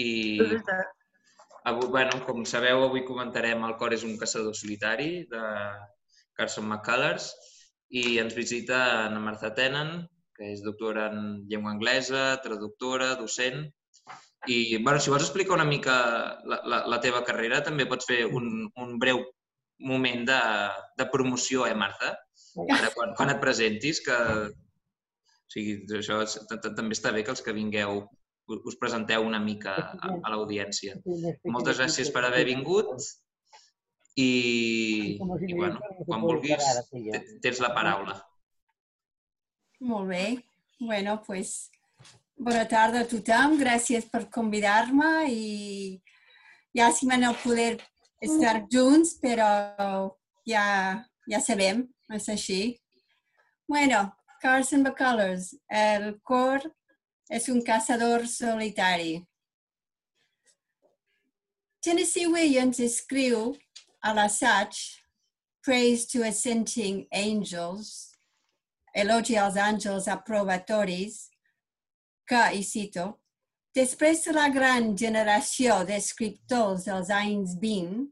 I, avui, bueno, com sabeu, avui comentarem El cor és un caçador solitari de Carson McCullers i ens visita Anna Martha Tenen, que és doctora en llengua anglesa, traductora, docent. I, bueno, si vols explicar una mica la, la, la teva carrera, també pots fer un, un breu moment de, de promoció, eh, Marta? Ara, quan, quan et presentis, que... O sigui, això també està bé que els que vingueu us presenteu una mica a, a l'audiència. Moltes gràcies per haver vingut i, i bueno, quan vulguis tens la paraula. Molt bé. Bueno, pues, bona tarda a tothom. Gràcies per convidar-me i llàstima no poder estar junts, però ja, ja sabem es així. Bueno, Carson McCullers, el cor és un caçador solitari. Tennessee Williams escriu a l'assaig Praise to Assenting Angels, elogi als àngels aprovatoris, que, i cito, de la gran generació d'escriptors dels anys 20,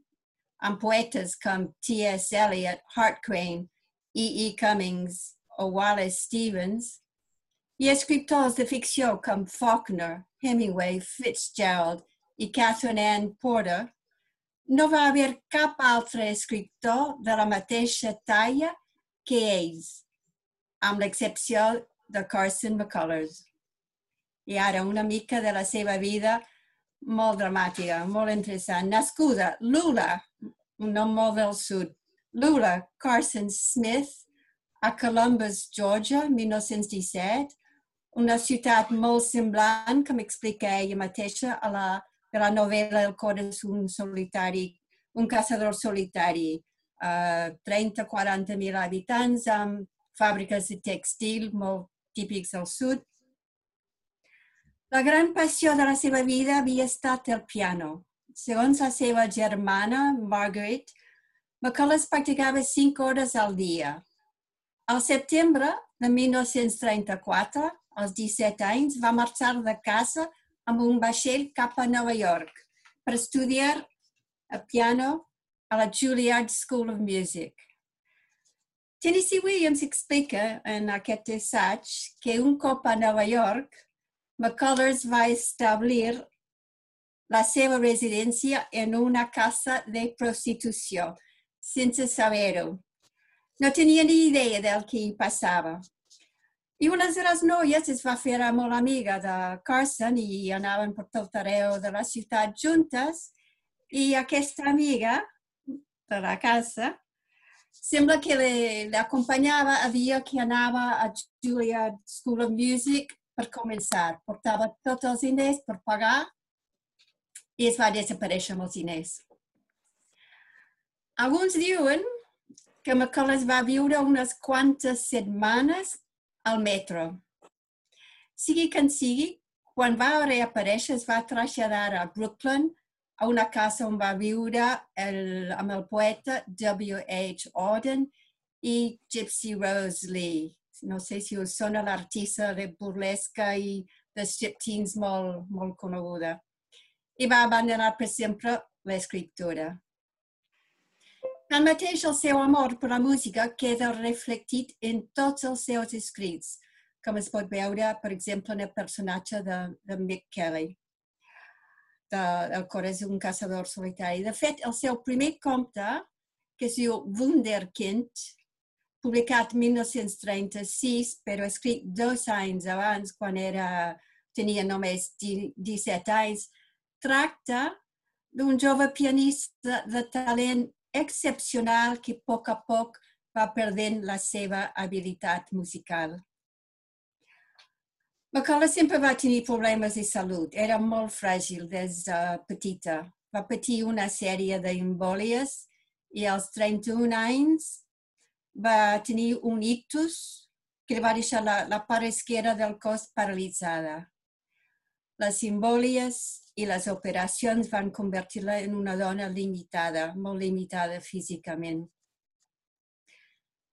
amb poetes com T.S. Eliot, Hart Crane E. E. Cummings o Wallace Stevens, i escriptors de ficció com Faulkner, Hemingway, Fitzgerald i Catherine Ann Porter, no va haver cap altre escriptor de la mateixa talla que ells, amb l'excepció de Carson McCullers. I ara una mica de la seva vida molt dramàtica, molt interessant. Nascuda, Lula, un nom molt del sud, Lula Carson Smith a Columbus, Georgia, 1917, una ciutat molt semblant, que m'explica ella mateixa, a la, de la novel·la El cor és un solitari, un caçador solitari. Uh, 30-40 mil habitants amb fàbriques de textil molt típics del sud. La gran passió de la seva vida havia estat el piano. Segons la seva germana, Margaret, McCullers practicava 5 hores al dia. Al setembre de 1934, als 17 anys, va marxar de casa amb un vaixell cap a Nova York per estudiar a piano a la Juilliard School of Music. Tennessee Williams explica en aquest assaig que un cop a Nova York, McCullers va establir la seva residència en una casa de prostitució sense saber-ho. No tenia ni idea del que hi passava. I una de les noies es va fer molt amiga de Carson i anaven per tot arreu de la ciutat juntes i aquesta amiga de la casa sembla que l'acompanyava a dia que anava a Juilliard School of Music per començar. Portava tots els diners per pagar i es va desaparèixer amb els diners. Alguns diuen que McCullers va viure unes quantes setmanes al metro. Sigui que en sigui, quan va reaparèixer es va traslladar a Brooklyn a una casa on va viure el, amb el poeta W.H. Auden i Gypsy Rose Lee. No sé si us sona l'artista de burlesca i de striptease molt, molt coneguda. I va abandonar per sempre l'escriptura. Tanmateix, el seu amor per la música queda reflectit en tots els seus escrits, com es pot veure, per exemple, en el personatge de, de Mick Kelly. De, el cor és un caçador solitari. De fet, el seu primer conte, que es diu Wunderkind, publicat 1936, però escrit dos anys abans, quan era, tenia només 17 anys, tracta d'un jove pianista de talent excepcional que a poc a poc va perdent la seva habilitat musical. Macala sempre va tenir problemes de salut. Era molt fràgil des de petita. Va patir una sèrie d'embòlies i als 31 anys va tenir un ictus que li va deixar la, la part esquerra del cos paralitzada. Les embòlies i les operacions van convertir-la en una dona limitada, molt limitada físicament.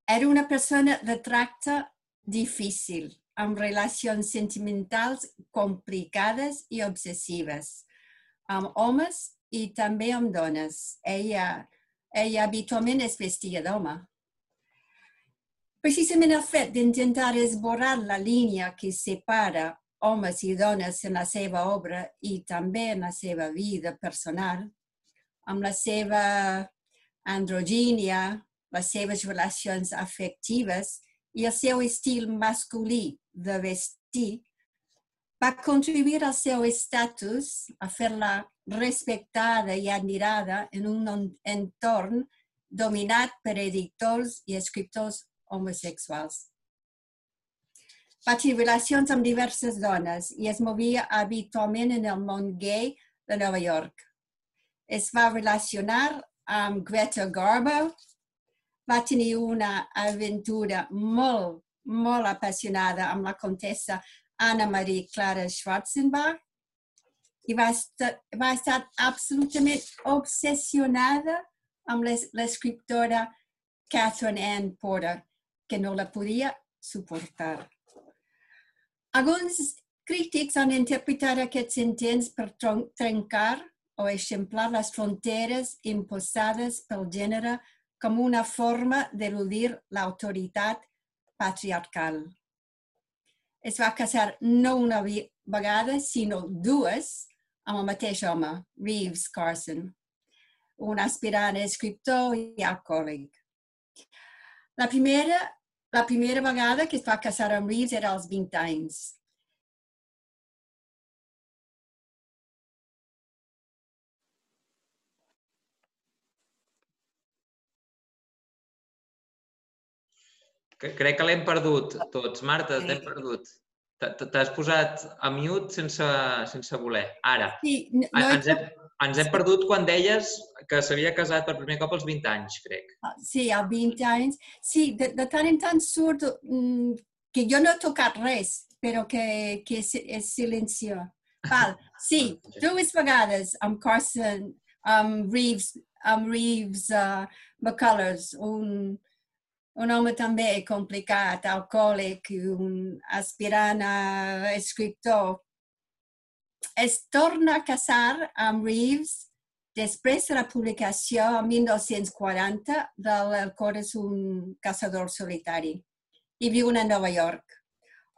Era una persona de tracte difícil, amb relacions sentimentals complicades i obsessives. amb homes i també amb dones. Ella, ella habitualment es vestia d'home. Precisament el fet d'intentar esborrar la línia que separa homes i dones en la seva obra i també en la seva vida personal, amb la seva androgínia, les seves relacions afectives i el seu estil masculí de vestir, va contribuir al seu estatus a fer-la respectada i admirada en un entorn dominat per editors i escriptors homosexuals. Relacions amb diverses dones i es movia habitualment en el món gay de Nova York. Es va relacionar amb Greta Garbo, va tenir una aventura molt, molt apassionada amb la contessa Anna Marie Clara Schwarzenbach i va estar, va estar absolutament obsessionada amb l'escriptora Catherine Ann Porter, que no la podia suportar. Alguns crítics han interpretat aquests intents per trencar o eixamplar les fronteres imposades pel gènere com una forma d'eludir l'autoritat patriarcal. Es va casar no una vegada, sinó dues, amb el mateix home, Reeves Carson, un aspirant escriptor i alcohòlic. La primera, la primera vegada que es va casar amb Reeves era als 20 anys. Crec que l'hem perdut tots. Marta, t'hem perdut. T'has posat a mute sense, sense voler. Ara. Sí, no, no ens, hem, ens hem perdut quan deies que s'havia casat per primer cop als 20 anys, crec. Ah, sí, als 20 anys. Sí, de, de tant en tant surt mm, que jo no he tocat res, però que, que és, és silencio. Val, sí, dues vegades amb Carson, amb Reeves, amb Reeves uh, McCullers, un, un home també complicat, alcohòlic, un aspirant a escriptor. Es torna a casar amb Reeves després de la publicació en 1940 del El cor és un caçador solitari i viu a Nova York,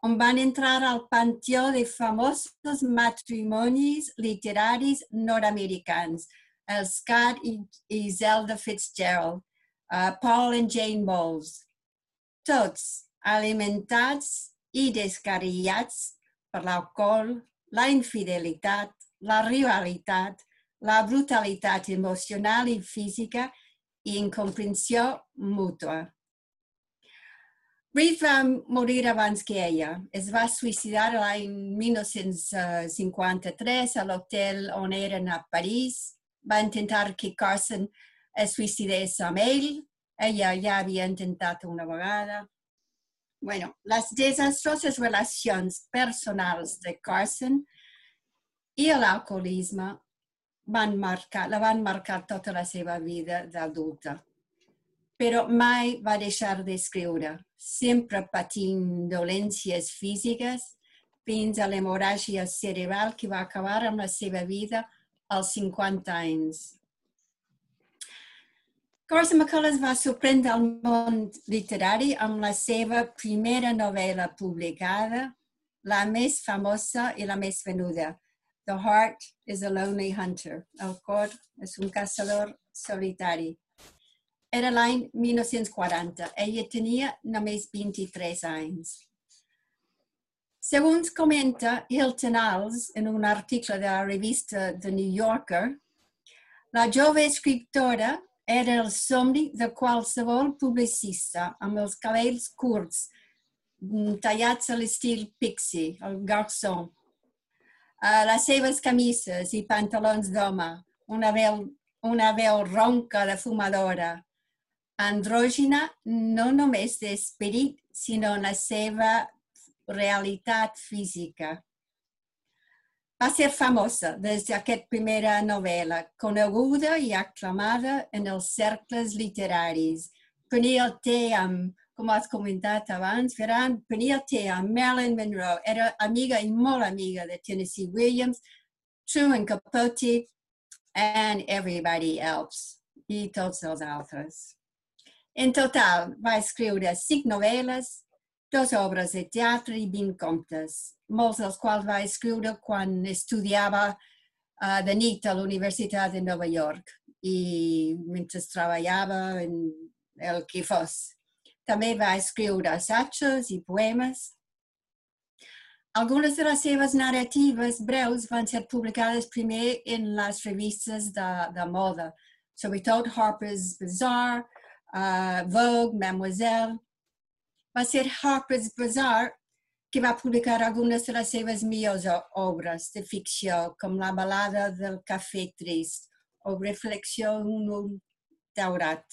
on van entrar al panteó de famosos matrimonis literaris nord-americans, el Scott i Zelda Fitzgerald, uh, Paul and Jane Bowles, tots alimentats i descarriats per l'alcohol, la infidelitat, la rivalitat, la brutalitat emocional i física i incomprensió mútua. Reed va morir abans que ella. Es va suïcidar l'any 1953 a l'hotel on eren a París. Va intentar que Carson es suïcidés amb ell. Ella ja havia intentat una vegada. Bueno, les desastroses relacions personals de Carson i l'alcoholisme van marcar, la van marcar tota la seva vida d'adulta. Però mai va deixar d'escriure, sempre patint dolències físiques fins a l'hemorràgia cerebral que va acabar amb la seva vida als 50 anys. Carson McCullers va sorprendre el món literari amb la seva primera novel·la publicada, la més famosa i la més venuda, The Heart is a Lonely Hunter. El cor és un caçador solitari. Era l'any 1940. Ella tenia només 23 anys. Segons comenta Hilton Als en un article de la revista The New Yorker, la jove escriptora era el somni de qualsevol publicista, amb els cabells curts, mm, tallats a l'estil pixie, el garçon. Uh, les seves camises i pantalons d'home, una veu, una veu ronca de fumadora, andrògina no només d'esperit, sinó en la seva realitat física. Va ser famosa des d'aquesta primera novel·la, coneguda i aclamada en els cercles literaris. Prenia el té amb, com has comentat abans, Ferran, prenia el té amb Marilyn Monroe, era amiga i molt amiga de Tennessee Williams, Truman Capote, and everybody else, i tots els altres. En total, va escriure cinc novel·les, dos obres de teatre i 20 contes, molts dels quals va escriure quan estudiava uh, de nit a la Universitat de Nova York i mentre treballava en el que fos. També va escriure assajos i poemes. Algunes de les seves narratives breus van ser publicades primer en les revistes de, de moda, sobretot Harper's Bazaar, uh, Vogue, Mademoiselle. Va ser Harper's Bazaar que va publicar algunes de les seves millors obres de ficció, com La balada del cafè trist o Reflexió en un ull daurat.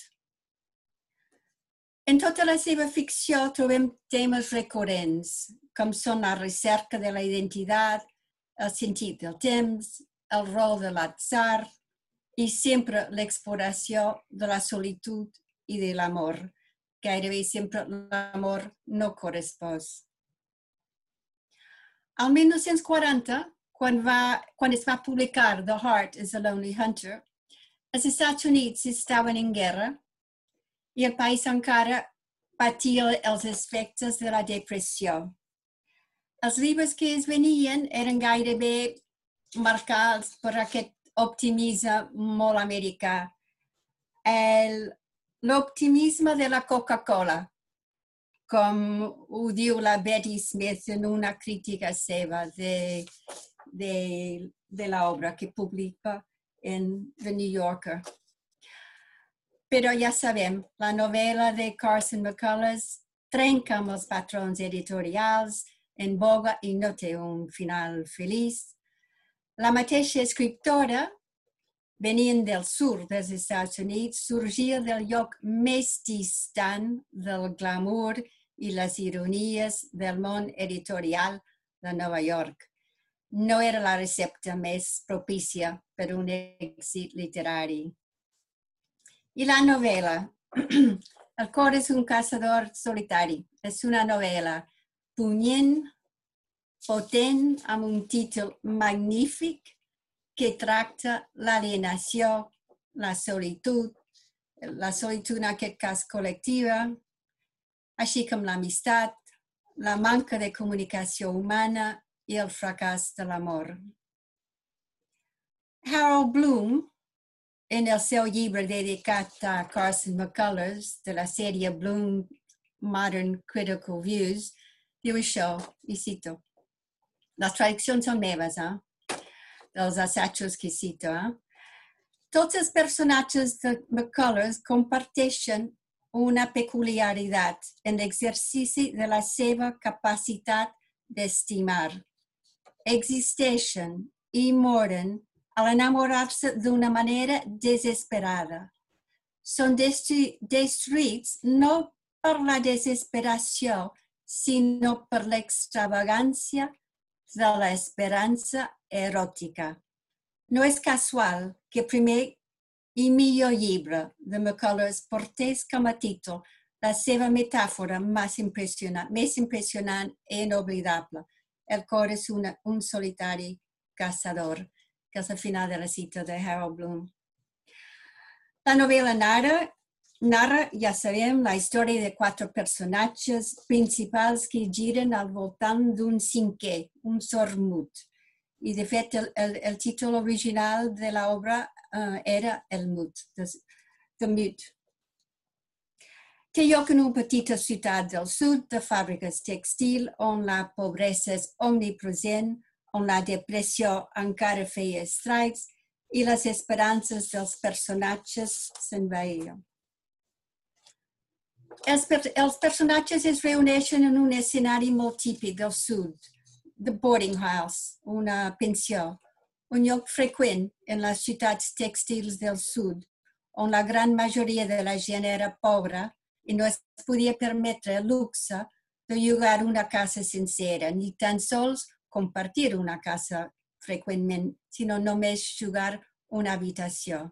En tota la seva ficció trobem temes recurrents, com són la recerca de la identitat, el sentit del temps, el rol de l'atzar i sempre l'exploració de la solitud i de l'amor. Gairebé sempre l'amor no correspòs. Al 1940, quan, va, quan es va publicar The Heart is a Lonely Hunter, els Estats Units estaven en guerra i el país encara patia els efectes de la depressió. Els llibres que es venien eren gairebé marcats per aquest optimisme molt americà. L'optimisme de la Coca-Cola, com ho diu la Betty Smith en una crítica seva de, de, de l'obra que publica en The New Yorker. Però ja sabem, la novel·la de Carson McCullers trenca amb els patrons editorials en boga i no té un final feliç. La mateixa escriptora, venint del sud dels Estats Units, sorgia del lloc més del glamour i les ironies del món editorial de Nova York. No era la recepta més propícia per un èxit literari. I la novel·la. El cor és un caçador solitari. És una novel·la punyent, potent, amb un títol magnífic que tracta l'alienació, la solitud, la solitud en aquest cas col·lectiva, així com l'amistat, la manca de comunicació humana i el fracàs de l'amor. Harold Bloom, en el seu llibre dedicat a Carson McCullers de la sèrie Bloom Modern Critical Views, diu això, i cito. Les traduccions són meves, eh? Dels assajos que cito. Eh? Tots els personatges de McCullers comparteixen una peculiaritat en l'exercici de la seva capacitat d'estimar. Existeixen i moren a l'enamorar-se d'una manera desesperada. Són destruïts no per la desesperació, sinó per l'extravagància de l'esperança eròtica. No és casual que primer i millor llibre de McCullers portés com a títol la seva metàfora més impressionant, més impressionant i inoblidable. El cor és una, un solitari caçador, que és el final de la cita de Harold Bloom. La novel·la narra, narra, ja sabem, la història de quatre personatges principals que giren al voltant d'un cinquè, un sormut. I, de fet, el, el, el títol original de l'obra uh, era el mut, the, mute. Té lloc en una petita ciutat del sud de fàbriques textil on la pobresa és omnipresent, on la depressió encara feia estralls i les esperances dels personatges s'envaïen. Els, per, els personatges es reuneixen en un escenari molt típic del sud, the boarding house, una pensió, un lloc freqüent en les ciutats textils del sud, on la gran majoria de la gent era pobra i no es podia permetre el luxe de llogar una casa sencera, ni tan sols compartir una casa freqüentment, sinó només jugar una habitació.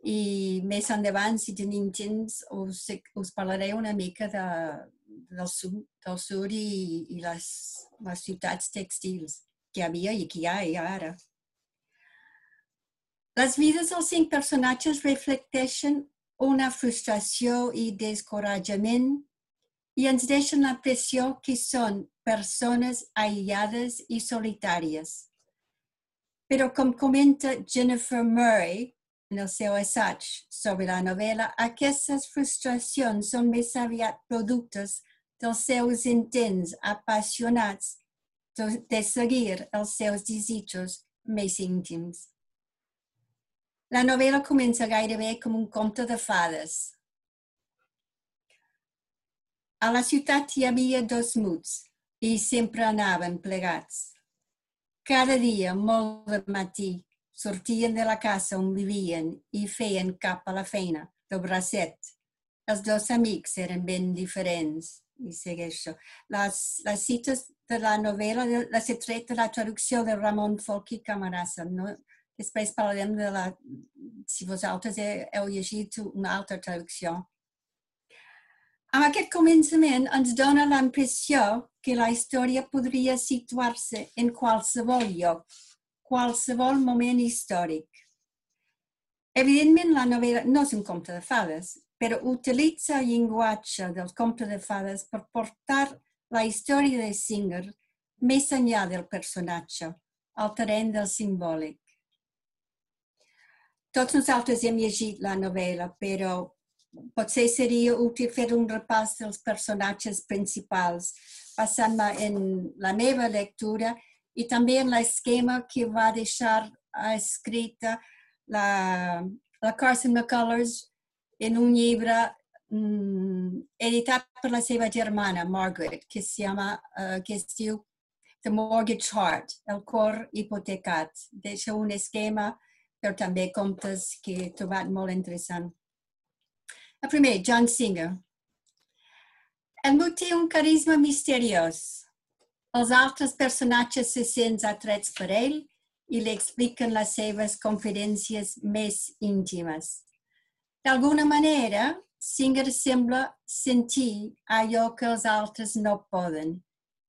I més endavant, si tenim temps, us, us parlaré una mica de, del, sud, del sud i, i les, que havia i que hi ha, hi ha ara. Les vides dels cinc personatges reflecteixen una frustració i descoratjament i ens deixen la pressió que són persones aïllades i solitàries. Però com comenta Jennifer Murray en el seu sobre la novel·la, aquestes frustracions són més aviat productes dels seus intents apassionats de seguir els seus desitjos més íntims. La novel·la comença gairebé com un conte de fades. A la ciutat hi havia dos muts i sempre anaven plegats. Cada dia, molt de matí, sortien de la casa on vivien i feien cap a la feina, de bracet. Els dos amics eren ben diferents i segueixo. Les, les cites de la novel·la les he tret de la traducció de Ramon Folchi Camarasa. No, Després parlarem de la, si vosaltres heu llegit una altra traducció. Amb aquest començament ens dona la impressió que la història podria situar-se en qualsevol lloc, qualsevol moment històric. Evidentment, la novel·la no és un conte de fades, però utilitza el llenguatge del conte de fades per portar la història de Singer més enllà del personatge, al terreny del simbòlic. Tots nosaltres hem llegit la novel·la, però potser seria útil fer un repàs dels personatges principals, passant-me en la meva lectura i també en l'esquema que va deixar escrita la, la Carson McCullers en un llibre mm, editat per la seva germana, Margaret, que, se llama, uh, que es diu The Mortgage Heart, el cor hipotecat. Deixa un esquema però també contes que he trobat molt interessant. El primer, John Singer. El mut té un carisma misteriós. Els altres personatges se sents atrets per ell i li expliquen les seves confidències més íntimes. D'alguna manera, Singer sembla sentir allò que els altres no poden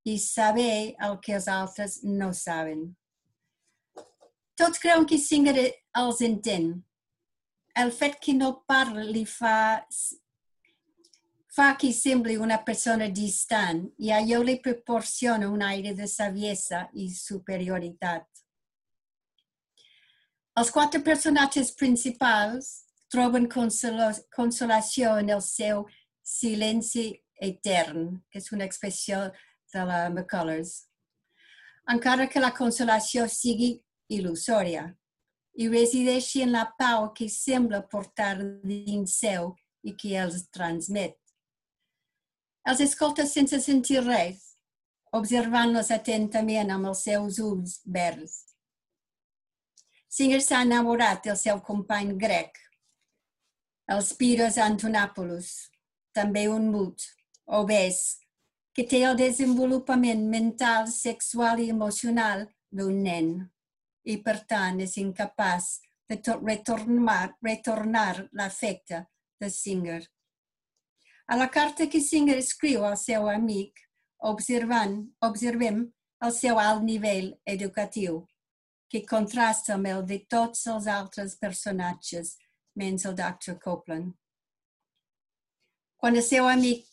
i saber el que els altres no saben. Tots creuen que Singer els entén. El fet que no parli li fa, fa que sembli una persona distant i allò li proporciona un aire de saviesa i superioritat. Els quatre personatges principals troben consolació en el seu silenci etern, que és una expressió de la McCullers. Encara que la consolació sigui il·lusòria i resideixi en la pau que sembla portar dins seu i que els transmet. Els escolta sense sentir res, observant-los atentament amb els seus ulls verds. Singer s'ha enamorat del seu company grec, el Spiros Antonopoulos, també un mut, obès, que té el desenvolupament mental, sexual i emocional d'un nen i per tant és incapaç de retornar, retornar l'afecte de Singer. A la carta que Singer escriu al seu amic, observant, observem el seu alt nivell educatiu, que contrasta amb el de tots els altres personatges, menys el Dr. Copeland. Quan el seu amic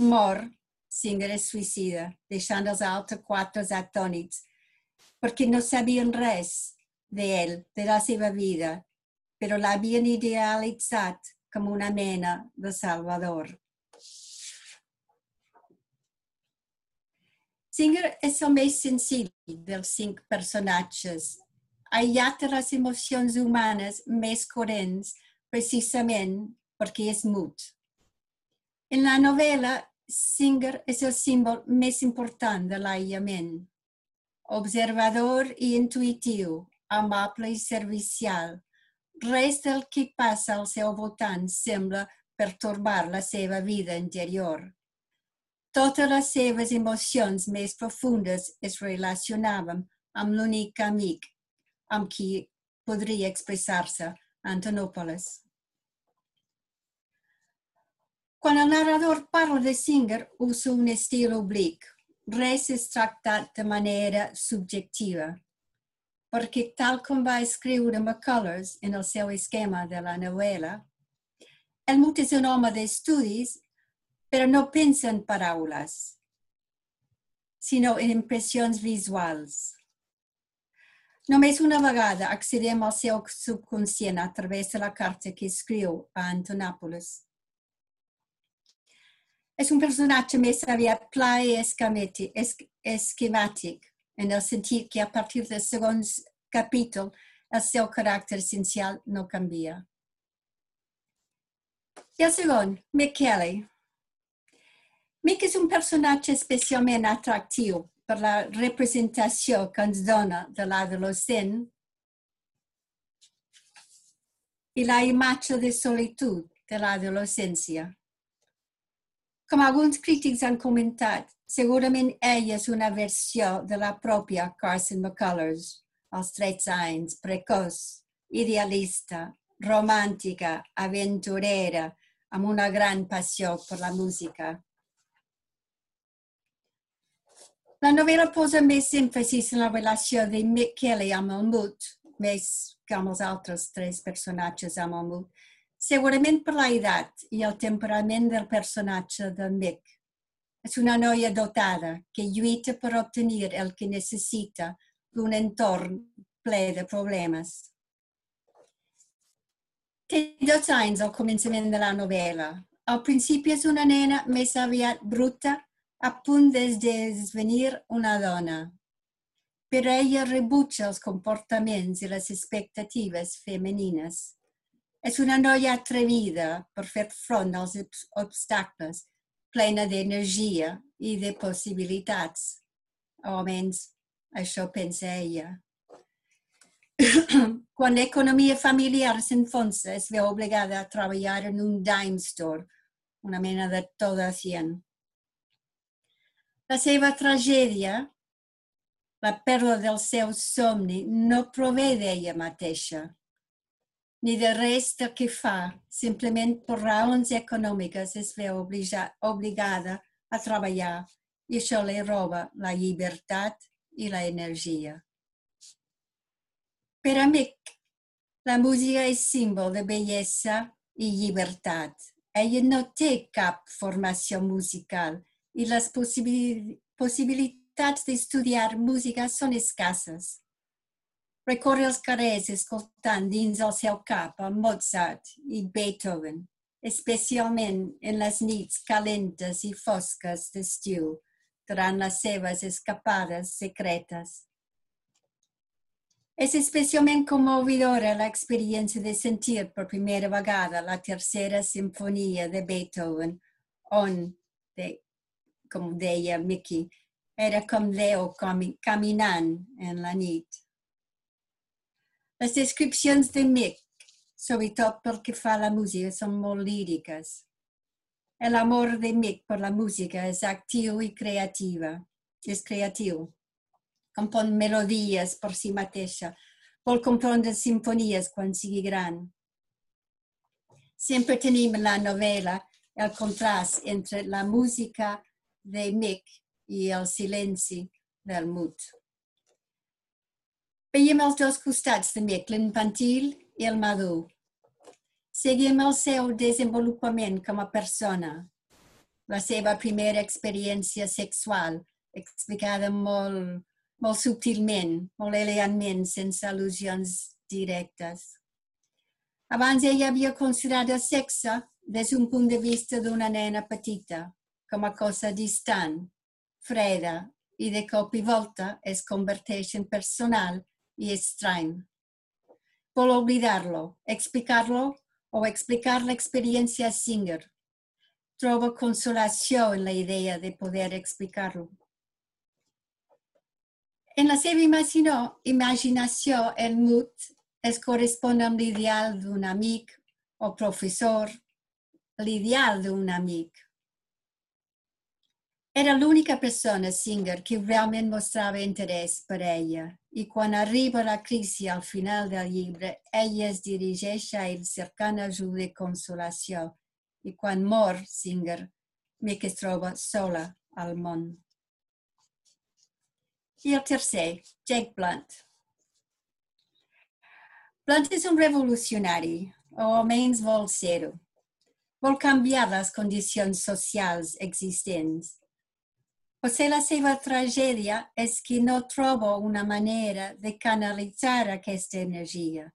mor, Singer es suïcida, deixant els altres quatre atònits perquè no sabien res d'ell, de la seva vida, però l'havien idealitzat com una mena de salvador. Singer és el més senzill dels cinc personatges, aïllat de les emocions humanes més corrents precisament perquè és mut. En la novel·la, Singer és el símbol més important de l'aïllament observador i intuitiu, amable i servicial. Res del que passa al seu voltant sembla pertorbar la seva vida interior. Totes les seves emocions més profundes es relacionaven amb l'únic amic amb qui podria expressar-se Antonopoulos. Quan el narrador parla de Singer, usa un estil oblic, res és de manera subjectiva, perquè tal com va escriure McCullers en el seu esquema de la novel·la, Helmut és un home d'estudis, però no pensa en paraules, sinó en impressions visuals. Només una vegada accedem al seu subconscient a través de la carta que escriu a Antonàpolis. És un personatge més aviat pla i esquemàtic, en el sentit que a partir del segon capítol el seu caràcter essencial no canvia. I el segon, Mick Kelly. Mick és un personatge especialment atractiu per la representació que ens dona de l'adolescent i la imatge de solitud de l'adolescència. Com alguns crítics han comentat, segurament ella és una versió de la pròpia Carson McCullers, als 13 anys, precoç, idealista, romàntica, aventurera, amb una gran passió per la música. La novel·la posa més èmfasis en la relació de Mick Kelly amb el Mut, més que amb els altres tres personatges amb el Mut, segurament per la edat i el temperament del personatge de Mick. És una noia dotada que lluita per obtenir el que necessita d'un entorn ple de problemes. Té dos anys al començament de la novel·la. Al principi és una nena més aviat bruta a punt d'esdevenir una dona. Però ella rebutja els comportaments i les expectatives femenines. És una noia atrevida per fer front als obstacles, plena d'energia i de possibilitats. O almenys això pensa ella. Quan l'economia familiar s'enfonsa, es veu obligada a treballar en un dime store, una mena de toda cien. La seva tragèdia, la pèrdua del seu somni, no prové d'ella mateixa, ni de res del que fa, simplement per raons econòmiques es veu obligada a treballar i això li roba la llibertat i la energia. Per a mi, la música és símbol de bellesa i llibertat. Ella no té cap formació musical i les possibilitats d'estudiar música són escasses. Recorre els carrers escoltant dins el seu cap a Mozart i Beethoven, especialment en les nits calentes i fosques d'estiu durant les seves escapades secretes. És especialment commovidora l'experiència de sentir per primera vegada la tercera sinfonia de Beethoven, on, de com deia Mickey, era com Déu caminant en la nit. Les descripcions de Mick, sobretot pel que fa a la música, són molt líriques. L'amor de Mick per la música és actiu i creativa. És creatiu. Compon melodies per si mateixa. Vol compondre sinfonies quan sigui gran. Sempre tenim en la novel·la el contrast entre la música de Mick i el silenci del mut. Veiem els dos costats Mick, l'infantil i el madur. Seguim el seu desenvolupament com a persona, la seva primera experiència sexual, explicada molt, molt subtilment, molt elegantment, sense al·lusions directes. Abans ella havia considerat el sexe des d'un punt de vista d'una nena petita, com a cosa distant, freda i de cop i volta es converteix en personal i estrany. Vol oblidar-lo, explicar-lo o explicar l'experiència a Singer. Troba consolació en la idea de poder explicar-lo. En la seva imaginació, imaginació, el mut es correspon amb l'ideal d'un amic o professor, l'ideal d'un amic. Era l'única persona, Singer, que realment mostrava interès per ella. I quan arriba la crisi al final del llibre, ella es dirigeix a ell cercant ajuda i consolació. I mor Singer, Mick es troba sola al món. I el tercer, Jake Blunt. Blunt és un revolucionari, o almenys vol ser-ho. Vol canviar les. Potser la seva tragèdia és que no troba una manera de canalitzar aquesta energia.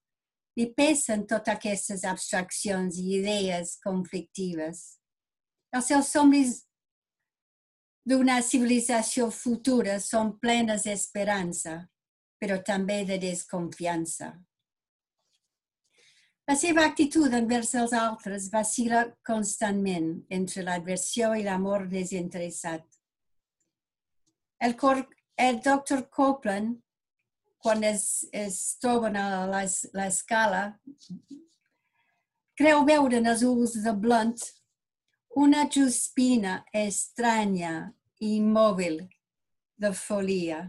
Li pesen totes aquestes abstraccions i idees conflictives. Els seus somnis d'una civilització futura són plenes d'esperança, però també de desconfiança. La seva actitud envers els altres vacila constantment entre l'adversió i l'amor desinteressat. El, cor, el doctor Copeland, quan es, es troben a l'escala, creu veure en els ulls de Blunt una juspina estranya i immòbil de folia.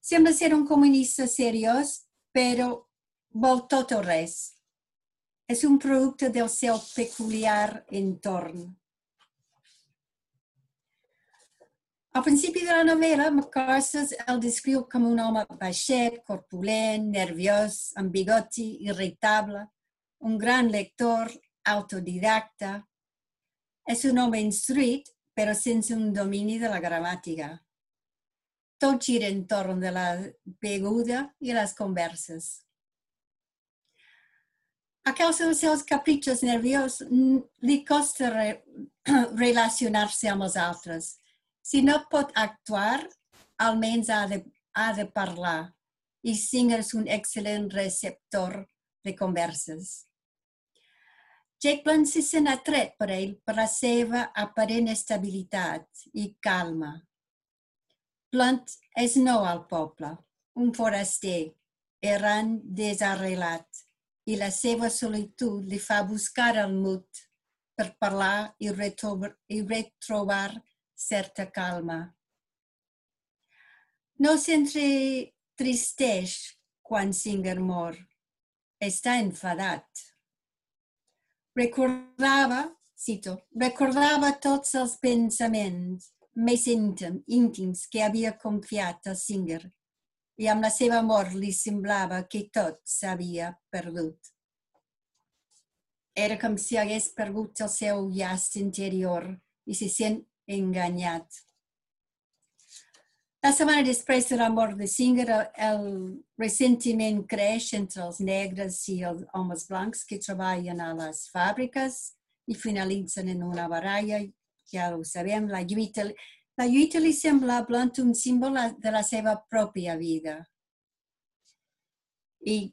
Sembla ser un comunista seriós, però vol tot o res. És un producte del seu peculiar entorn. Al principi de la novel·la, McCarthy el descriu com un home baixet, corpulent, nerviós, amb bigoti, irritable, un gran lector, autodidacta. És un home instruït, però sense un domini de la gramàtica. Tot gira entorn de la beguda i les converses. A causa dels seus capritxos nerviós, li costa re relacionar-se amb els altres. Si no pot actuar, almenys ha de, ha de parlar. I Singer és un excel·lent receptor de converses. Jake Blunt se sent atret per ell per la seva aparent estabilitat i calma. Blunt és nou al poble, un foraster, errant desarrelat i la seva solitud li fa buscar el mut per parlar i retrobar, i retrobar certa calma. No s'entretristeix quan Singer mor. Està enfadat. Recordava, cito, recordava tots els pensaments més íntim, íntims que havia confiat a Singer i amb la seva mort li semblava que tot s'havia perdut. Era com si hagués perdut el seu llast interior i se sent enganyat. La setmana després de la mort de Singer, el ressentiment creix entre els negres i els homes blancs que treballen a les fàbriques i finalitzen en una baralla, ja ho sabem, la lluita la lluita li sembla blant un símbol de la seva pròpia vida. I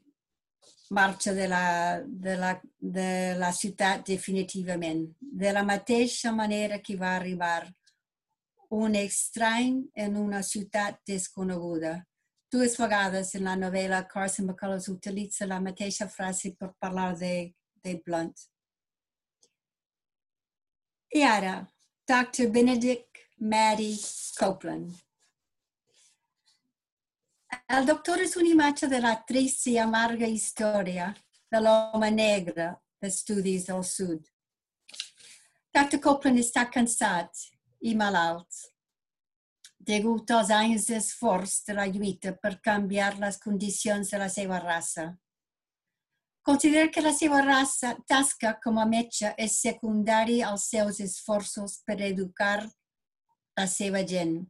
marxa de la, de la, de la ciutat definitivament. De la mateixa manera que va arribar un estrany en una ciutat desconeguda. Dues vegades en la novel·la Carson McCullers utilitza la mateixa frase per parlar de, de Blunt. I ara, Dr. Benedict Mary Copeland. El doctor és una imatge de la trista i amarga història de l'home negre d'estudis del sud. Dr. Copeland està cansat i malalt degut als anys d'esforç de la lluita per canviar les condicions de la seva raça. Considera que la seva raça, tasca com a metge, és secundari als seus esforços per educar la seva gent.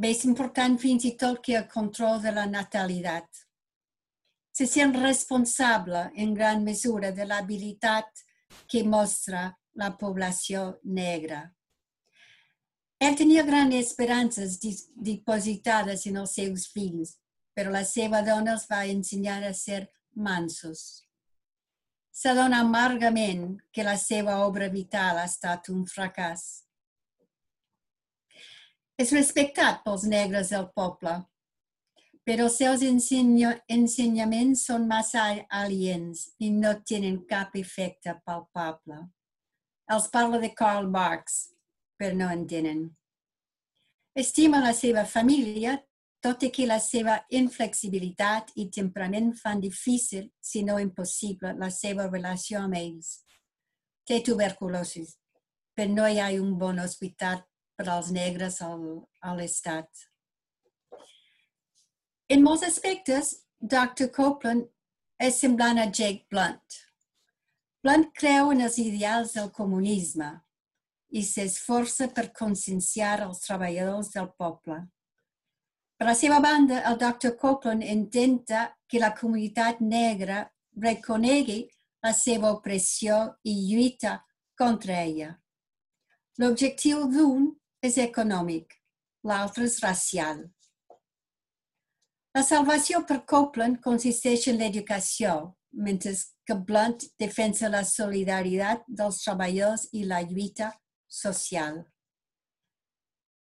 Més important fins i tot que el control de la natalitat. Se sent responsable en gran mesura de l'habilitat que mostra la població negra. Ell tenia grans esperances dipositades en els seus fills, però la seva dona els va ensenyar a ser mansos. S'adona amargament que la seva obra vital ha estat un fracàs és respectat pels negres del poble, però els seus ensenyaments són massa aliens i no tenen cap efecte palpable. Els parla de Karl Marx, però no entenen. Estima la seva família, tot i que la seva inflexibilitat i temperament fan difícil, si no impossible, la seva relació amb ells. Té tuberculosi, però no hi ha un bon hospital per als negres al, a l'estat. En molts aspectes, Dr. Copeland és semblant a Jake Blunt. Blunt creu en els ideals del comunisme i s'esforça per conscienciar els treballadors del poble. Per la seva banda, el Dr. Copeland intenta que la comunitat negra reconegui la seva opressió i lluita contra ella. L'objectiu d'un és econòmic, l'altre és racial. La salvació per Copeland consisteix en l'educació, mentre que Blunt defensa la solidaritat dels treballadors i la lluita social.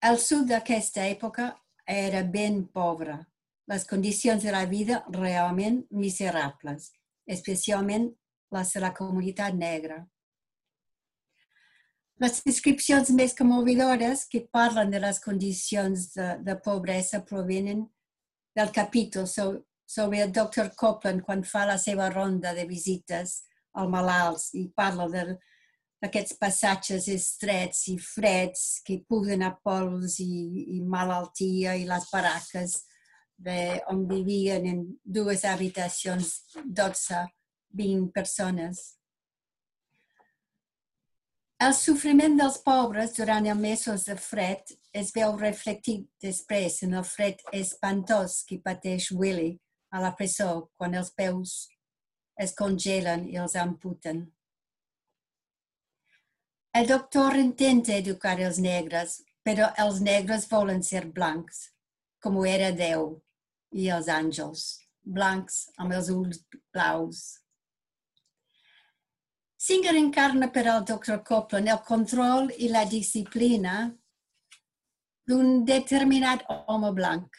El sud d'aquesta època era ben pobre, les condicions de la vida realment miserables, especialment les de la comunitat negra. Les descripcions més commovedores que parlen de les condicions de, de pobresa provenen del capítol sobre el Dr. Copeland quan fa la seva ronda de visites als malalts i parla d'aquests passatges estrets i freds que puguen a pols i, i malaltia i les baraques de, on vivien en dues habitacions 12, 20 persones. El sofriment dels pobres durant els mesos de fred es veu reflectit després en el fred espantós que pateix Willy a la presó quan els peus es congelen i els amputen. El doctor intenta educar els negres, però els negres volen ser blancs, com ho era Déu i els àngels, blancs amb els ulls blaus. Singer encarna per al Dr. Copeland el control i la disciplina d'un determinat home blanc.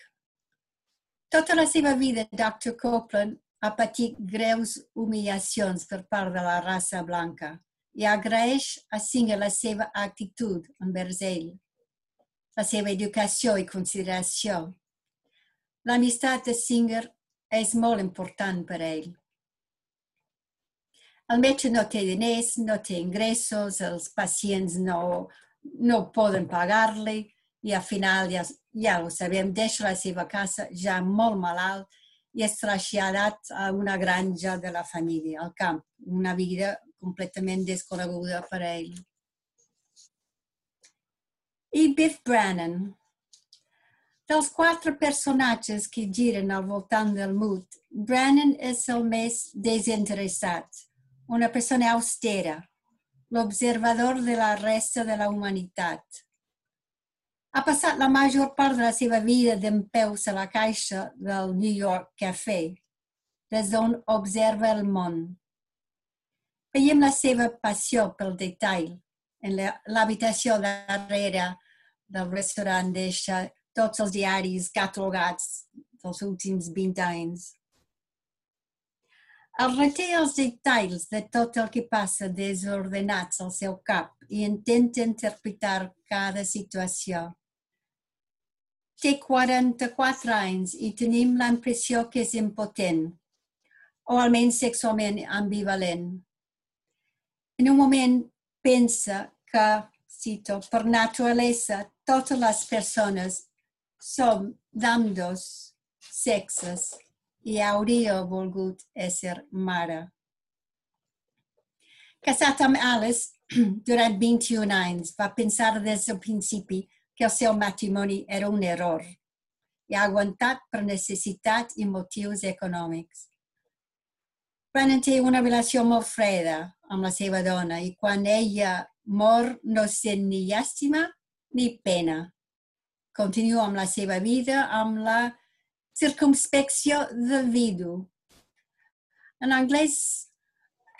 Tota la seva vida, Dr. Copeland ha patit greus humillacions per part de la raça blanca i agraeix a Singer la seva actitud envers ell, la seva educació i consideració. L'amistat de Singer és molt important per a ell. El metge no té diners, no té ingressos, els pacients no, no poden pagar-li i al final, ja, ja ho sabem, deixa la seva casa ja molt malalt i és traslladat a una granja de la família, al camp, una vida completament desconeguda per a ell. I Biff Brannan. Dels quatre personatges que giren al voltant del mut, Brannan és el més desinteressat una persona austera, l'observador de la resta de la humanitat. Ha passat la major part de la seva vida d'en peus a la caixa del New York Café, des d'on observa el món. Veiem la seva passió pel detall. En l'habitació darrere del restaurant deixa tots els diaris catalogats dels últims 20 anys. El reté els detalls de tot el que passa desordenats al seu cap i intenta interpretar cada situació. Té 44 anys i tenim la impressió que és impotent, o almenys sexualment ambivalent. En un moment pensa que, cito, per naturalesa totes les persones som d'ambdós sexes i hauria volgut ésser mare. Casat amb Alice durant 21 anys, va pensar des del principi que el seu matrimoni era un error i ha aguantat per necessitat i motius econòmics. Brennan té una relació molt freda amb la seva dona i quan ella mor no sent ni llàstima ni pena. Continua amb la seva vida amb la circumspecció de vidu. En anglès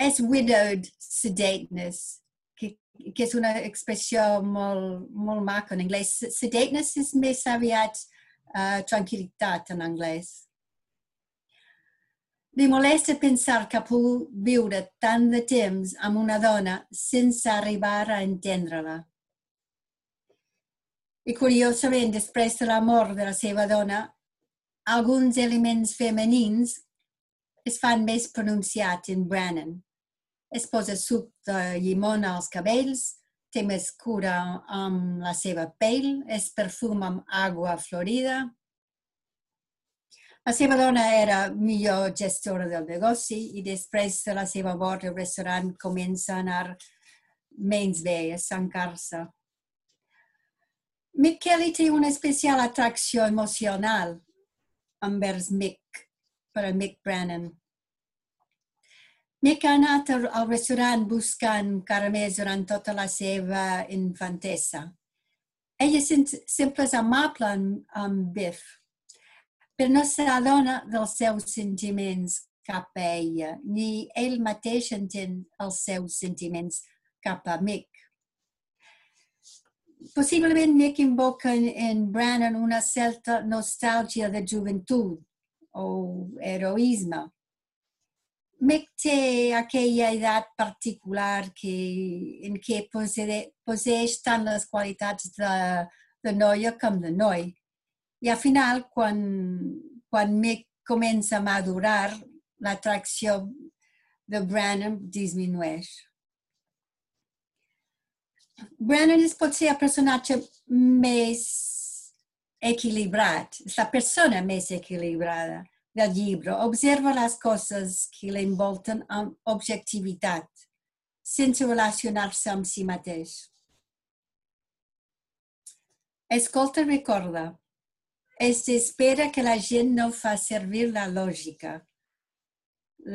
és widowed sedateness, que, que és una expressió molt, molt maca en anglès. Sedateness és més aviat uh, tranquil·litat en anglès. Li molesta pensar que pogut viure tant de temps amb una dona sense arribar a entendre-la. I curiosament, després de la mort de la seva dona, alguns elements femenins es fan més pronunciats en Brannan. Es posa suc de llimona als cabells, té més cura amb la seva pell, es perfuma amb aigua florida. La seva dona era millor gestora del negoci i després de la seva mort el restaurant comença a anar menys bé, a estancar-se. Mick Kelly té una especial atracció emocional envers Mick, per a Mick Brennan. Mick ha anat al, restaurant buscant caramels durant tota la seva infantesa. Ella sempre és amable amb, amb Biff, però no s'adona dels seus sentiments cap a ella, ni ell mateix entén els seus sentiments cap a Mick. Possiblement Mick invoca en, en Brannon una certa nostàlgia de joventut o heroisme Mick té aquella edat particular que, en què posseix tant les qualitats de, de noia com de noi. I al final, quan, quan Mick comença a madurar, l'atracció de Branham disminueix. Branham és potser el personatge més equilibrat, és la persona més equilibrada del llibre. Observa les coses que l'envolten amb objectivitat, sense relacionar-se amb si mateix. Escolta i recorda. Es espera que la gent no fa servir la lògica.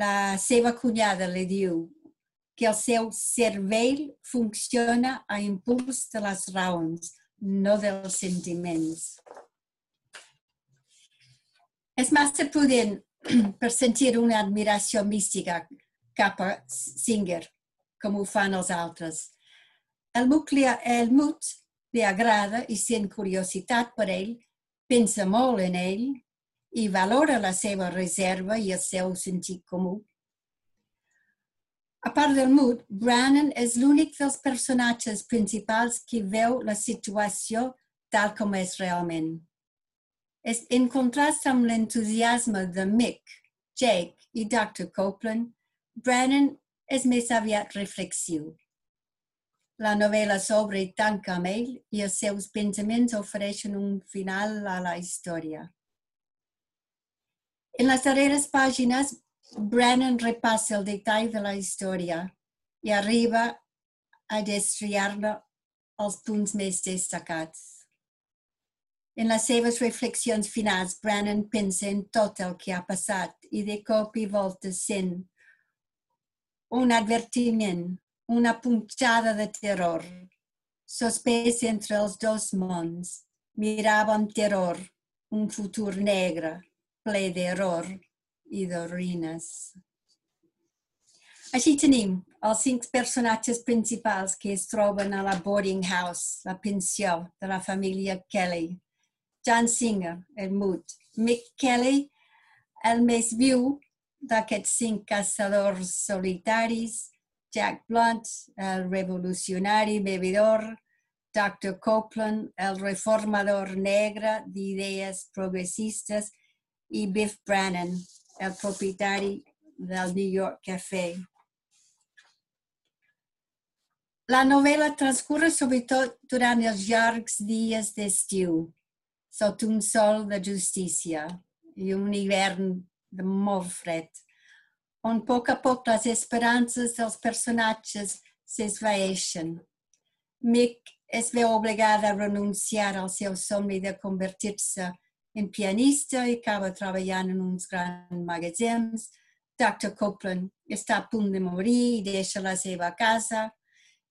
La seva cunyada li diu que el seu cervell funciona a impuls de les raons, no dels sentiments. És massa prudent per sentir una admiració mística cap a Singer, com ho fan els altres. El Mut li, el li agrada i sent curiositat per ell, pensa molt en ell i valora la seva reserva i el seu sentit comú. A part del Mut, Brannon és l'únic dels personatges principals que veu la situació tal com és realment. En contrast amb l'entusiasme de Mick, Jake i Dr. Copeland, Brennan és més aviat reflexiu. La novel·la s'obre i tanca amb ell i els seus pensaments ofereixen un final a la història. En les darreres pàgines, Brennan repassa el detall de la història i arriba a destriar-ne els punts més destacats. En les seves reflexions finals, Brannon pensa en tot el que ha passat i de cop i volta sent un advertiment, una punxada de terror. Sospès entre els dos mons, mirava amb terror un futur negre, ple d'error i de ruïnes. Així tenim els cinc personatges principals que es troben a la boarding house, la pensió de la família Kelly, John Singer, el Mood, Mick Kelly, el més viu d'aquests cinc caçadors solitaris, Jack Blunt, el revolucionari bebedor, Dr. Copeland, el reformador negre d'idees progressistes, i Biff Brannon, el propietari del New York Café. La novel·la transcorre sobretot durant els llargs dies d'estiu sota un sol de justícia i un hivern de molt fred, on a poc a poc les esperances dels personatges s'esvaeixen. Mick es veu obligada a renunciar al seu somni de convertir-se en pianista i acaba treballant en uns grans magatzems. Dr. Copeland està a punt de morir i deixa la seva casa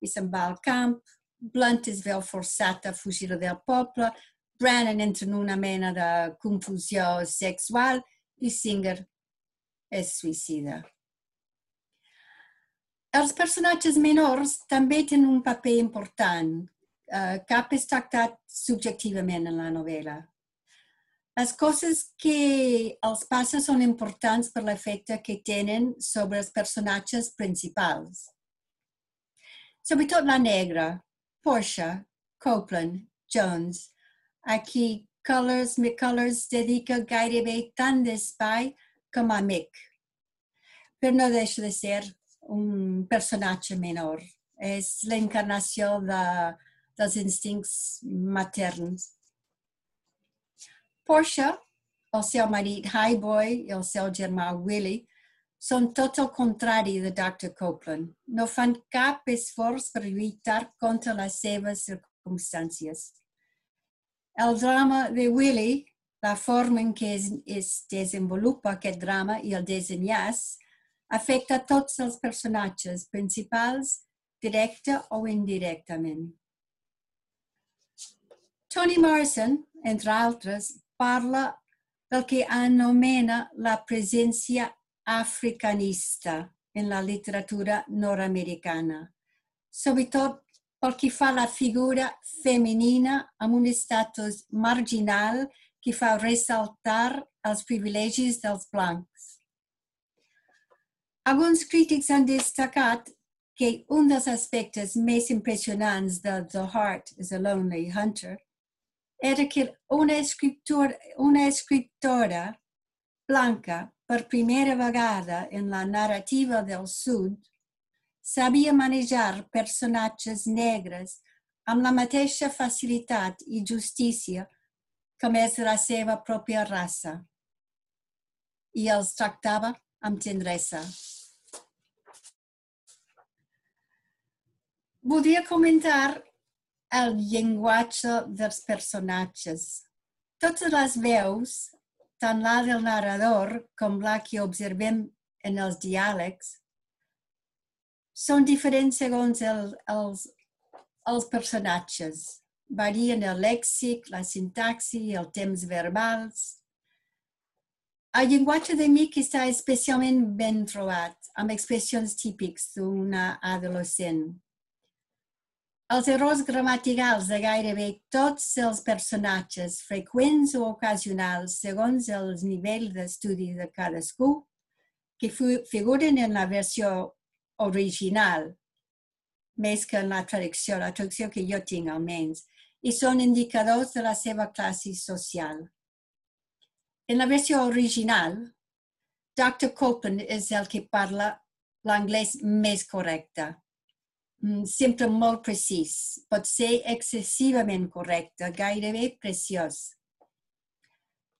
i se'n va al camp. Blunt es veu forçat a fugir del poble Brennan entra en una mena de confusió sexual i Singer es suïcida. Els personatges menors també tenen un paper important. Uh, cap és tractat subjectivament en la novel·la. Les coses que els passa són importants per l'efecte que tenen sobre els personatges principals. Sobretot la negra, Portia, Copeland, Jones, Aquí Colors McCullers dedica gairebé tant d'espai com a Mick, però no deixa de ser un personatge menor. És l'encarnació de, dels instints materns. Portia el seu marit Highboy i el seu germà Willie són tot el contrari de Dr. Copeland. No fan cap esforç per lluitar contra les seves circumstàncies. El drama de Willie, la forma en què es, es desenvolupa aquest drama i el desenllaç, afecta tots els personatges principals, directe o indirectament. Toni Morrison, entre altres, parla del que anomena la presència africanista en la literatura nord-americana, pel que fa la figura femenina amb un estatus marginal que fa ressaltar els privilegis dels blancs. Alguns crítics han destacat que un dels aspectes més impressionants de The Heart is a Lonely Hunter era que una, escriptor, una escriptora blanca per primera vegada en la narrativa del sud sabia manejar personatges negres amb la mateixa facilitat i justícia com és la seva pròpia raça i els tractava amb tendresa. Voldria comentar el llenguatge dels personatges. Totes les veus, tant la del narrador com la que observem en els diàlegs, són diferents segons el, els, els personatges. Varien el lèxic, la sintaxi, el temps verbals. El llenguatge de Mick està especialment ben trobat, amb expressions típics d'una adolescent. Els errors gramaticals de gairebé tots els personatges, freqüents o ocasionals, segons els nivells d'estudi de cadascú, que figuren en la versió original, més que en la traducció, la traducció que jo tinc almenys, i són indicadors de la seva classe social. En la versió original, Dr. Copeland és el que parla l'anglès més correcte sempre molt precís, pot ser excessivament correcte, gairebé preciós.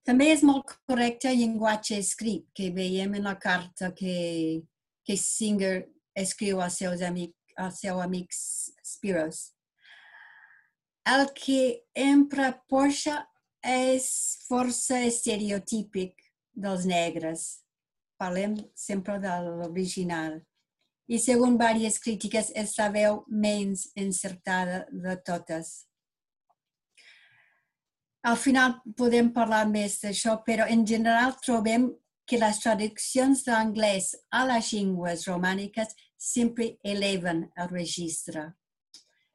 També és molt correcte el llenguatge escrit que veiem en la carta que, que Singer escriu als seus amics, als seus amics Spiros. El que empra Porsche és força estereotípic dels negres. Parlem sempre de l'original i segons diverses crítiques és la veu menys encertada de totes. Al final podem parlar més d'això, però en general trobem que les traduccions d'anglès a les llengües romàniques sempre eleven el registre.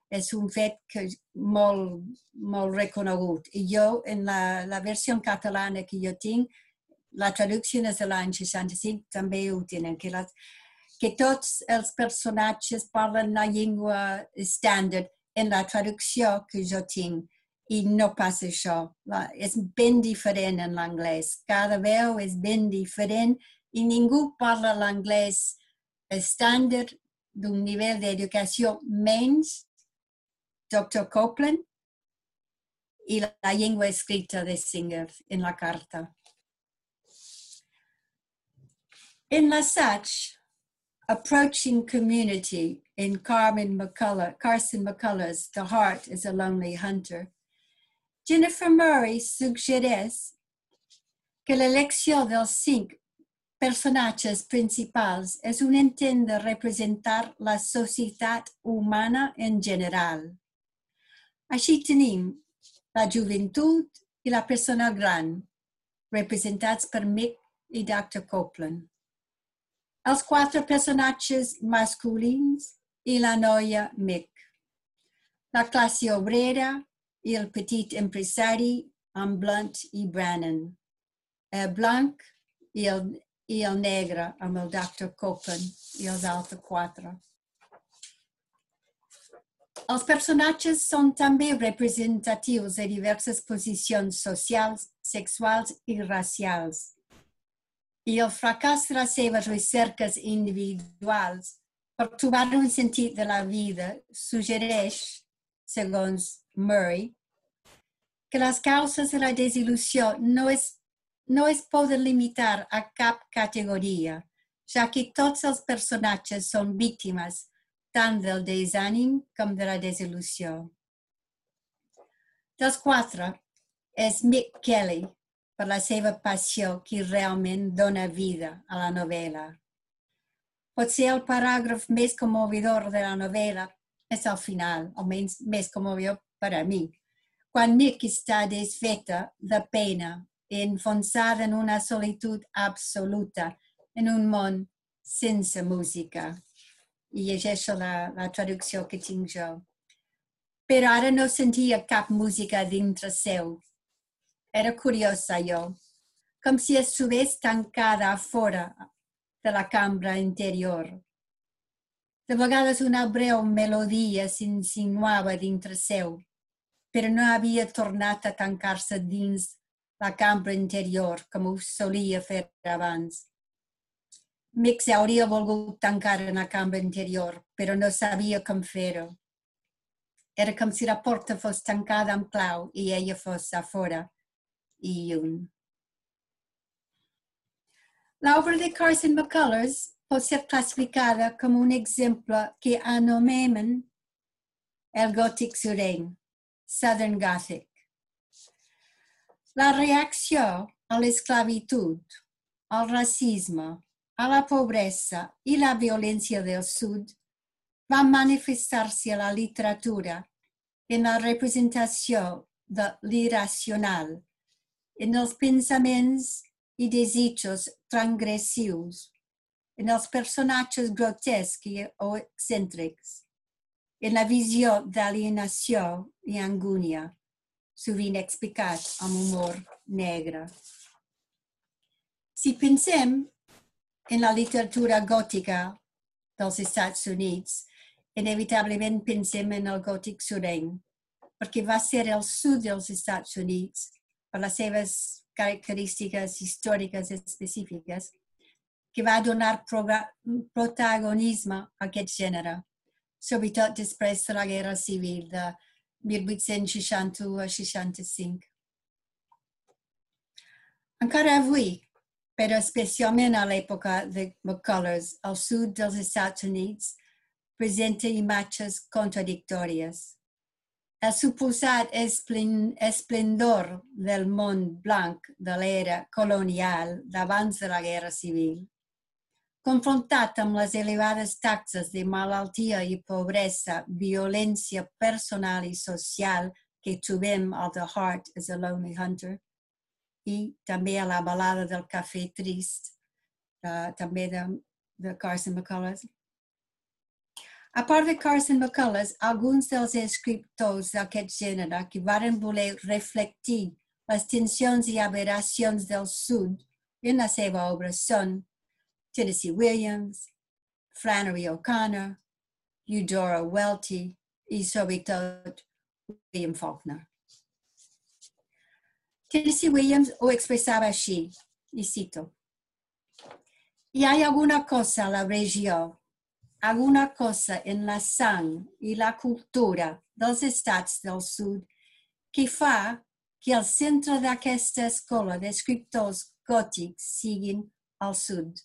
És un fet que molt, molt reconegut. I jo, en la, la versió catalana que jo tinc, la traducció és de l'any 65, també ho tenen, que les, que tots els personatges parlen la llengua estàndard en la traducció que jo tinc i no passa això. La, és ben diferent en l'anglès. Cada veu és ben diferent i ningú parla l'anglès estàndard d'un nivell d'educació menys Dr. Copeland i la, la llengua escrita de Singer en la carta. En l'assaig, approaching community in Carmen McCullough, Carson McCullough's The Heart is a Lonely Hunter, Jennifer Murray suggereix que l'elecció dels cinc personatges principals és un intent de representar la sociedad humana en general. Així tenim la juventud y la persona gran, representats per Mick i Dr. Copeland els quatre personatges masculins i la noia Mick. La classe obrera i el petit empresari amb Blunt i Brannon. El blanc i el, i el negre amb el Dr. Copeland i els altres quatre. Els personatges són també representatius de diverses posicions socials, sexuals i racials i el fracàs de les seves recerques individuals per trobar un sentit de la vida suggereix, segons Murray, que les causes de la desil·lusió no és no es poden limitar a cap categoria, ja que tots els personatges són víctimes tant del desànim com de la desil·lusió. Dels quatre, és Mick Kelly, per la seva passió, qui realment dona vida a la novel·la. Potser el paràgraf més commovidor de la novel·la és al final, almenys més commovidor per a mi, quan Mick està desfeta de pena i enfonsada en una solitud absoluta, en un món sense música. I llegeixo la, la traducció que tinc jo. Però ara no sentia cap música dintre seu. Era curiosa jo, com si estigués tancada a fora de la cambra interior. De vegades una breu melodia s'insinuava dintre seu, però no havia tornat a tancar-se dins la cambra interior com ho solia fer abans. Mick s'hauria volgut tancar en la cambra interior, però no sabia com fer-ho. Era com si la porta fos tancada amb clau i ella fos a fora i lluny. L'obra de Carson McCullers pot ser classificada com un exemple que anomenen el gòtic sureny, Southern Gothic. La reacció a l'esclavitud, al racisme, a la pobresa i la violència del sud va manifestar-se a la literatura en la representació de l'irracional, en els pensaments i desitjos transgressius, en els personatges grotescs o excèntrics, en la visió d'alienació i angúnia, sovint explicat amb humor negre. Si pensem en la literatura gòtica dels Estats Units, inevitablement pensem en el gòtic sureny, perquè va ser el sud dels Estats Units, per les seves característiques històriques específiques, que va donar protagonisme a aquest gènere, sobretot després de la Guerra Civil de 1861 a 65. Encara avui, però especialment a l'època de McCullers, al sud dels Estats Units, presenta imatges contradictòries. El suposat esplendor del món blanc de l'era colonial d'abans de la Guerra Civil confrontat amb les elevades taxes de malaltia i pobresa, violència personal i social que trobem al The Heart is a Lonely Hunter i també a la balada del cafè trist, uh, també de, de Carson McCullers. A de Carson McCullers, alguns dels escriptors d'aquest gènere que varen voler reflectir les tensions i aberracions del sud en la seva obra són Tennessee Williams, Flannery O'Connor, Eudora Welty y sobretot William Faulkner. Tennessee Williams ho expressava així, y cito, y hay alguna cosa en la regió, alguna cosa en la sang y la cultura dels estats del sud que fa que el centre d'aquesta escola d'escriptors gòtics siguin al sud.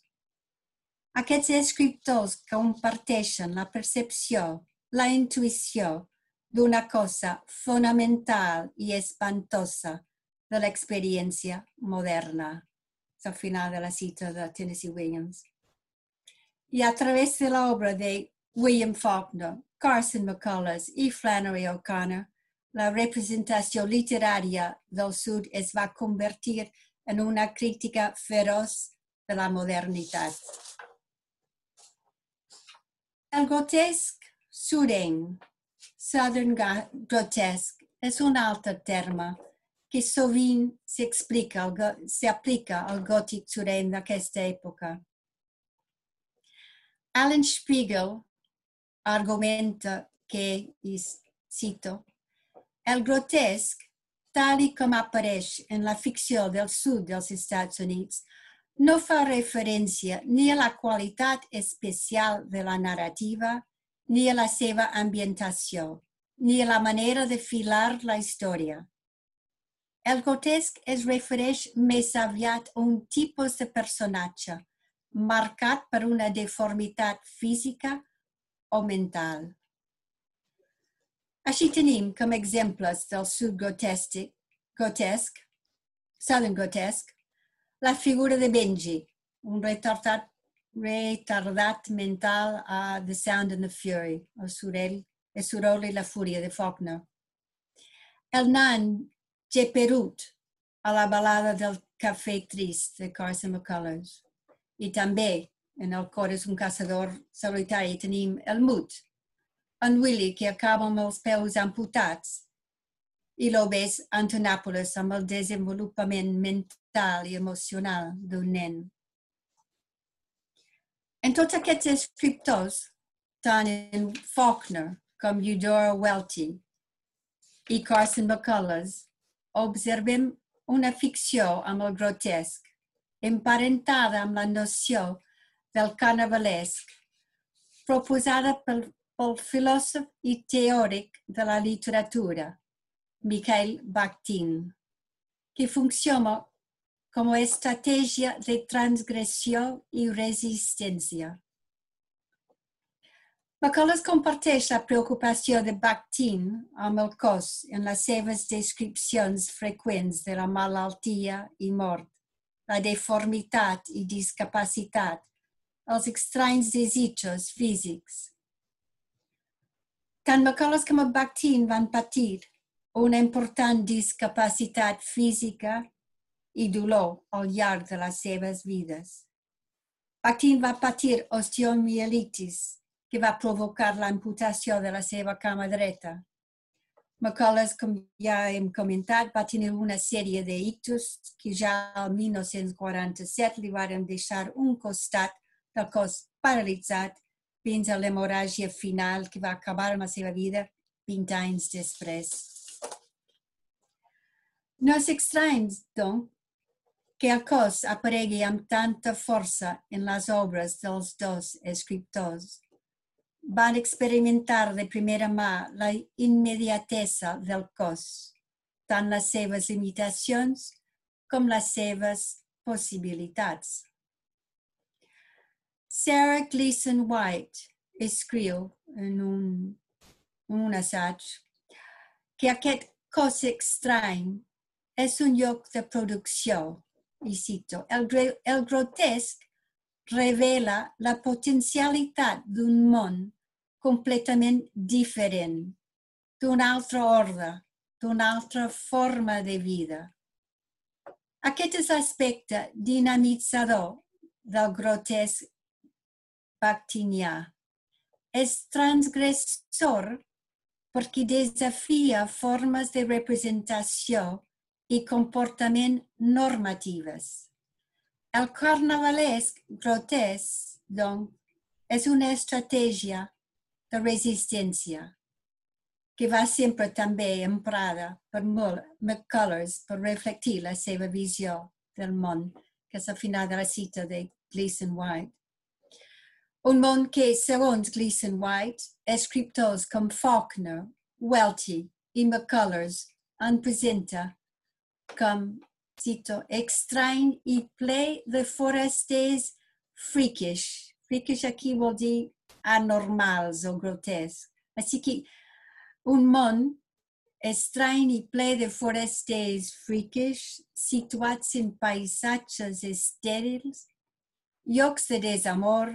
Aquests escriptors comparteixen la percepció, la intuïció d'una cosa fonamental i espantosa de l'experiència moderna. És el final de la cita de Tennessee Williams. I a través de l'obra de William Faulkner, Carson McCullers i Flannery O'Connor, la representació literària del sud es va convertir en una crítica feroç de la modernitat. El grotesc sureny, Southern Grotesque, és un altre terme que sovint s'aplica al gòtic sureny d'aquesta època. Alan Spiegel argumenta que, i cito, el grotesc, tal com apareix en la ficció del sud dels Estats Units, no fa referència ni a la qualitat especial de la narrativa, ni a la seva ambientació, ni a la manera de filar la història. El grotesc es refereix més aviat a un tipus de personatge marcat per una deformitat física o mental. Així tenim com exemples del sud grotesc, grotesc grotesc, la figura de Benji, un retardat, retardat mental a The Sound and the Fury, el sorell, el soroll i la fúria de Faulkner. El nan Geperut, a la balada del Cafè Trist de Carson McCullers. I també en el cor és un caçador solitari. Tenim el Mut, en Willy que acaba amb els peus amputats. I l'obès Antonàpolis amb el desenvolupament mental i emocional d'un nen. En tots aquests escriptors, tant en Faulkner com Eudora Welty i Carson McCullers, observem una ficció amb el grotesc, emparentada amb la noció del carnavalesc, proposada pel, pel filòsof i teòric de la literatura, Mikhail Bakhtin, que funciona como estrategia de transgressão e resistência. McCullough comparteix la preocupació de Bakhtin amb el cos en les seves descripcions freqüents de la malaltia i mort, deformitat i discapacitat, els estranys desitjos físics. Tant McCullough com Bakhtin van patir una important discapacitat física i dolor al llarg de les seves vides. Bakhtin va patir osteomielitis, que va provocar l'amputació de la seva cama dreta. McCullers, com ja hem comentat, va tenir una sèrie d'ictus que ja al 1947 li varen deixar un costat del cos paralitzat fins a l'hemorràgia final que va acabar amb la seva vida 20 anys després. No és estrany, doncs, que el cos aparegui amb tanta força en les obres dels dos escriptors. Van experimentar de primera mà la immediatesa del cos, tant les seves limitacions com les seves possibilitats. Sarah Gleason White escriu en un, un assaig que aquest cos estrany és un lloc de producció, i cito, el, el grotesc revela la potencialitat d'un món completament diferent, d'un altre ordre, d'una altra forma de vida. Aquest és l'aspecte dinamitzador del grotesc bactinià. És transgressor perquè desafia formes de representació i comportament normatives. El carnavalesc grotesc, doncs, és una estratègia de resistència que va sempre també emprada per McCullers per reflectir la seva visió del món, que és al final de la cita de Gleason White. Un món que, segons Gleason White, escriptors com Faulkner, Welty i McCullers en presenta com, cito, estrany i ple de forasters freakish. Freakish aquí vol dir anormals o grotesc. Així que un món estrany i ple de forasters freakish situats en paisatges estèrils, llocs de desamor,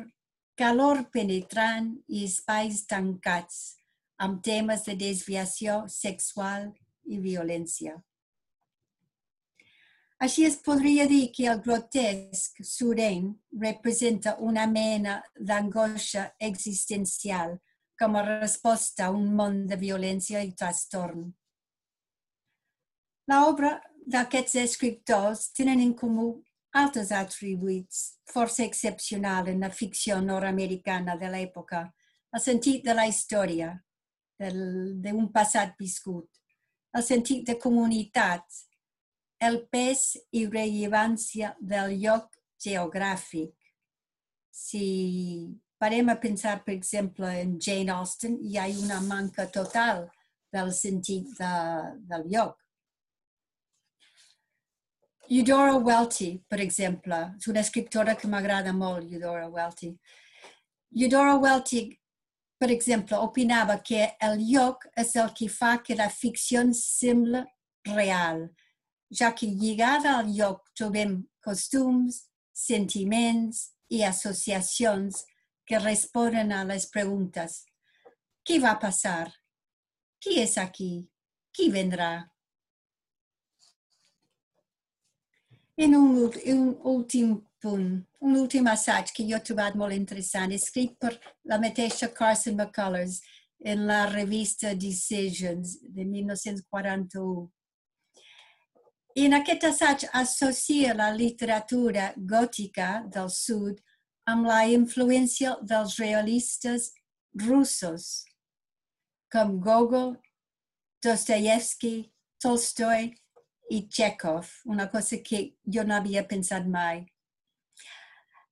calor penetrant i espais tancats amb temes de desviació sexual i violència. Així es podria dir que el grotesc sureny representa una mena d'angoixa existencial com a resposta a un món de violència i trastorn. L'obra d'aquests escriptors tenen en comú altres atributs força excepcionals en la ficció nord-americana de l'època, el sentit de la història, d'un passat viscut, el sentit de comunitat, el pes i rellevància del lloc geogràfic. Si parem a pensar, per exemple, en Jane Austen, hi ha una manca total del sentit de, del lloc. Eudora Welty, per exemple, és una escriptora que m'agrada molt, Eudora Welty. Eudora Welty, per exemple, opinava que el lloc és el que fa que la ficció sembla real, ja que lligada al lloc trobem costums, sentiments i associacions que responen a les preguntes. Què va passar? Qui és aquí? Qui vendrà? En un, un últim punt, un últim assaig que jo he trobat molt interessant, escrit per la mateixa Carson McCullers en la revista Decisions de 1941. I en aquest assaig associa la literatura gòtica del sud amb la influència dels realistes russos, com Gogol, Dostoyevsky, Tolstoy y Chekhov, una cosa que yo no había pensado mai.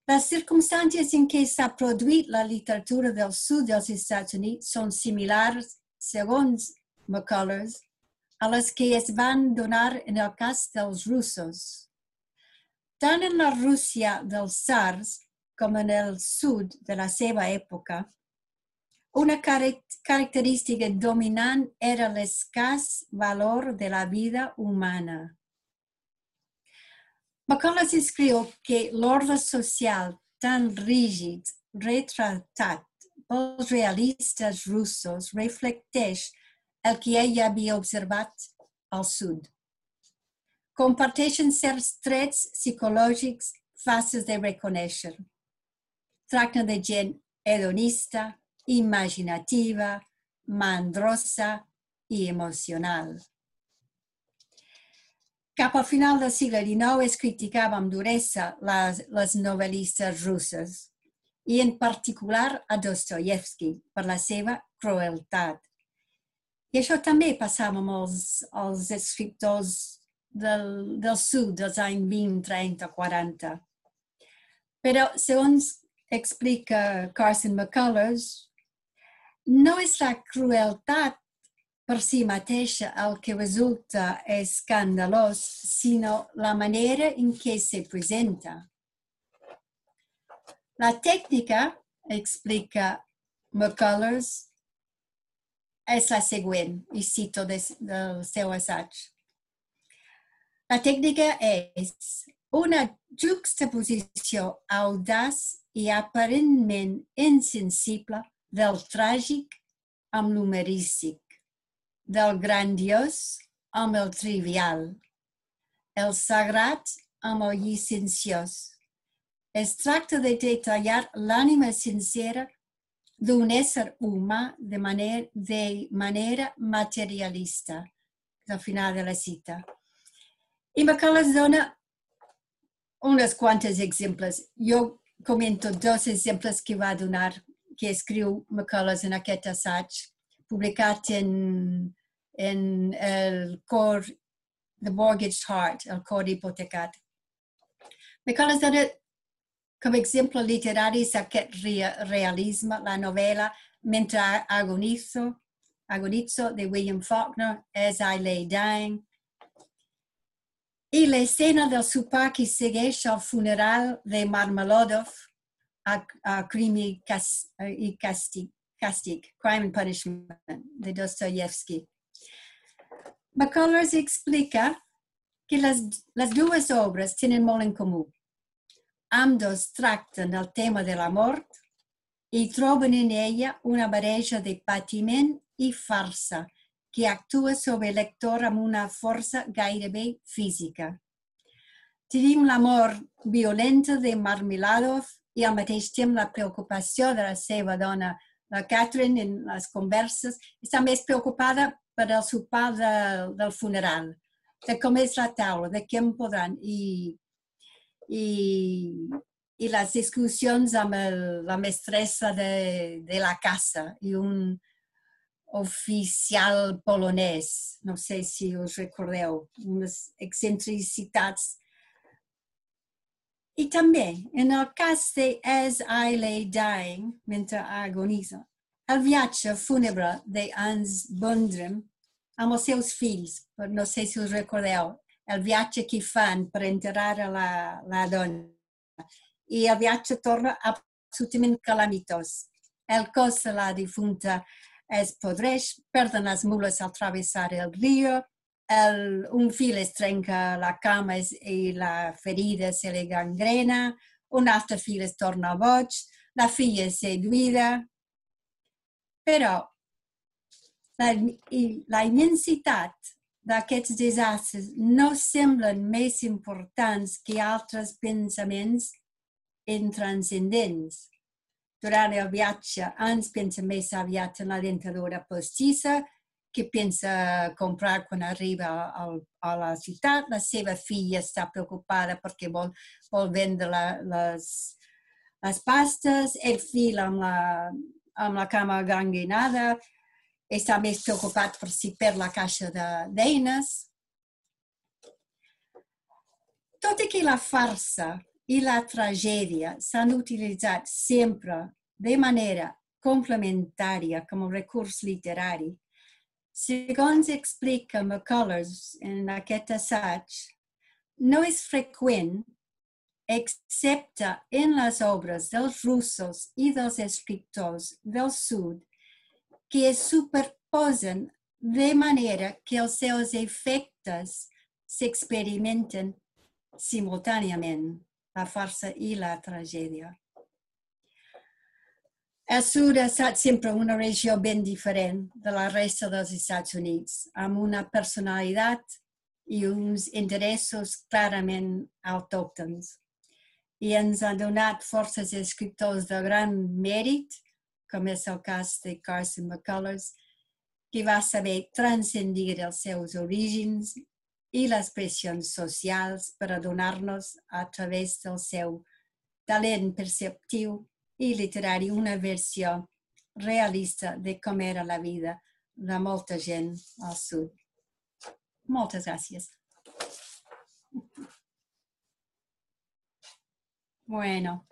Las circunstancias en que s'ha produït la literatura del sud dels Estats Units són similars, segons McCullers, a les que es van donar en el cas dels russos. Tant en la Rússia dels tsars com en el sud de la seva època, una característica dominant era l'escàs valor de la vida humana. McCullough escriu que l'ordre social tan rígid retratat pels realistes russos reflecteix el que ell havia observat al sud. Comparteixen certs trets psicològics fàcils de reconèixer. Tracta de gent hedonista, imaginativa, mandrosa i emocional. Cap al final del segle XIX es criticava amb duresa les, les novel·listes russes i en particular a Dostoyevsky per la seva crueltat. I això també passava amb els, els escriptors del, del sud dels anys 20, 30, 40. Però, segons explica Carson McCullers, no és la crueltat per si mateixa el que resulta escandalós, sinó la manera en què se presenta. La tècnica, explica McCullers, és la següent, i cito des, del seu assaig. La tècnica és una juxtaposició audaç i aparentment insensible del tràgic amb l'humorístic, del grandiós amb el trivial, el sagrat amb el llicenciós. Es tracta de detallar l'ànima sincera d'un ésser humà de manera, de manera materialista. Al final de la cita. I McCullough dona unes quantes exemples. Jo comento dos exemples que va donar que escriu McCullers en aquest assaig, publicat en, en el cor The Mortgaged Heart, el cor hipotecat. McCullers dona com exemple literari aquest realisme, la novel·la Mentre agonizo, agonizo de William Faulkner, As I Lay Dying, i l'escena del sopar que segueix al funeral de Marmelodov a, a Crim i, cas, i Castig, Castig, Crime and Punishment, de Dostoyevsky. McCullers explica que les, les dues obres tenen molt en comú. Ambdós tracten el tema de la mort i troben en ella una barreja de patiment i farsa que actua sobre el lector amb una força gairebé física. Tenim l'amor violenta de Marmeladov i al mateix temps la preocupació de la seva dona, la Catherine, en les converses, està més preocupada per el sopar de, del funeral, de com és la taula, de què em podran. I, i, i les discussions amb el, la mestressa de, de la casa i un oficial polonès, no sé si us recordeu, unes excentricitats. I també, en el cas de As I Lay Dying, mentre agonitza, el viatge fúnebre de Hans Bundren amb els seus fills, no sé si us recordeu, el viatge que fan per enterrar a la, la dona. I el viatge torna absolutament calamitós. El cos de la difunta es podreix, perden les mules al travessar el riu, el, un fil es trenca la cama i la ferida se li gangrena, un altre fil es torna boig, la filla és seduïda. Però la, la immensitat d'aquests desastres no semblen més importants que altres pensaments intranscendents. Durant el viatge ens pensa més aviat en la dentadura postissa que pensa comprar quan arriba a la ciutat. La seva filla està preocupada perquè vol, vol vendre la, les, les pastes. El fill amb la, amb la cama gangrenada està més preocupat per si perd la caixa d'eines. Tot i que la farsa i la tragèdia s'han utilitzat sempre de manera complementària com a recurs literari, segons explica McCullers en aquest assaig, no és freqüent, excepte en les obres dels russos i dels escriptors del sud, que es superposen de manera que els seus efectes s'experimenten simultàniament, la farsa i la tragèdia. El sud ha estat sempre una regió ben diferent de la resta dels Estats Units, amb una personalitat i uns interessos clarament autòctons. I ens ha donat forces escriptors de gran mèrit com és el cas de Carson McCullers, que va saber transcendir els seus orígens i les pressions socials per a donar-nos a través del seu talent perceptiu i literari una versió realista de com era la vida de molta gent al sud. Moltes gràcies. Bueno.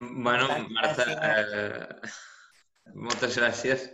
Bueno, Marta, eh, moltes gràcies.